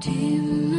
dim